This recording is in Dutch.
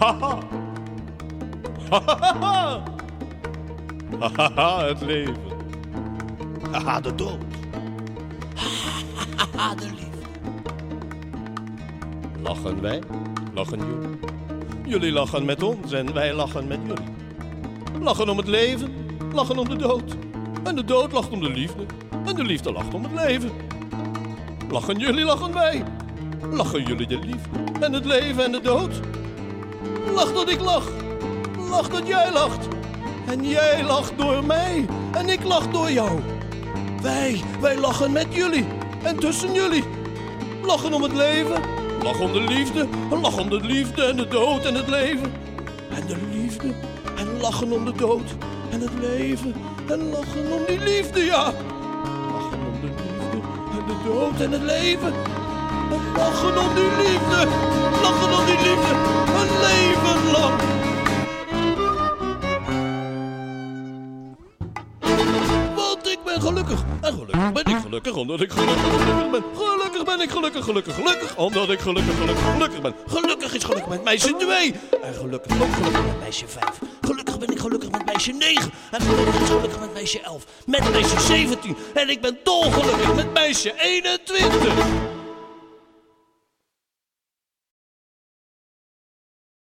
Haha. Hahaha. Hahaha, het leven. Haha, de dood. Haha, de liefde. Lachen wij, lachen jullie. Jullie lachen met ons en wij lachen met jullie. Lachen om het leven, lachen om de dood. En de dood lacht om de liefde. En de liefde lacht om het leven. Lachen jullie, lachen wij. Lachen jullie de liefde en het leven en de dood. Lach dat ik lach. Lach dat jij lacht. En jij lacht door mij. En ik lach door jou. Wij, wij lachen met jullie. En tussen jullie. Lachen om het leven. Lachen om de liefde. Lachen om de liefde en de dood en het leven. En de liefde. En lachen om de dood en het leven. En lachen om die liefde, ja. Lachen om de liefde en de dood en het leven. En lachen om die liefde. Ben gelukkig. En gelukkig ben ik gelukkig omdat ik gelukkig, gelukkig ben. Gelukkig ben ik gelukkig, gelukkig, gelukkig. Omdat ik gelukkig, gelukkig, gelukkig ben. Gelukkig is gelukkig met meisje 2. En gelukkig ook gelukkig met meisje 5. Gelukkig ben ik gelukkig met meisje 9. En gelukkig is gelukkig met meisje 11. Met meisje 17. En ik ben dolgelukkig met meisje 21.